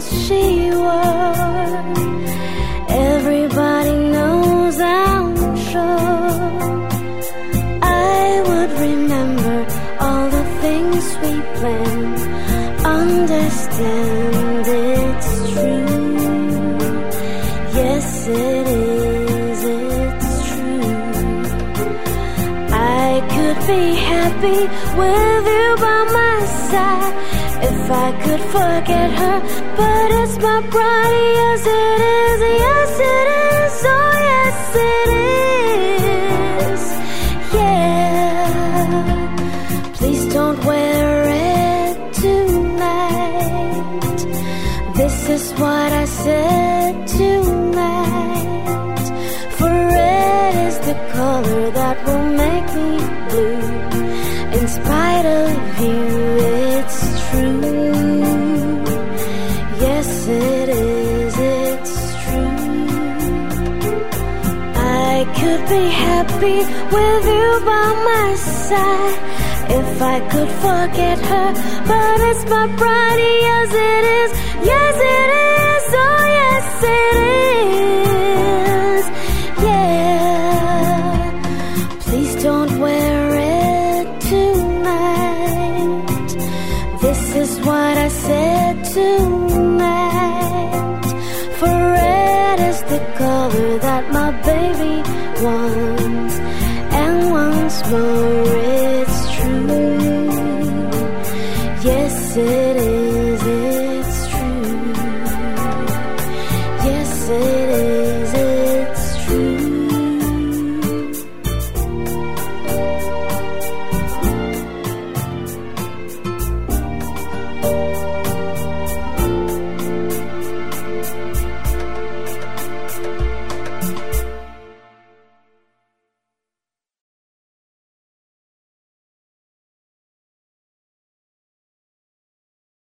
she wore. Everybody knows I'm sure I would remember all the things we planned. Understand it's true. Yes, it is. It's true. I could be happy with you by my side if I could forget her. But it's my pride, yes it is, yes it is, oh yes it is, yeah. Please don't wear red tonight. This is what I said tonight. For red is the color that will I could be happy with you by my side if I could forget her. But it's my pride, yes, it is, yes, it is, oh, yes, it is, yeah. Please don't wear red tonight. This is what I said tonight. For red is the color that my baby wants. And once more, it's true. Yes, it is,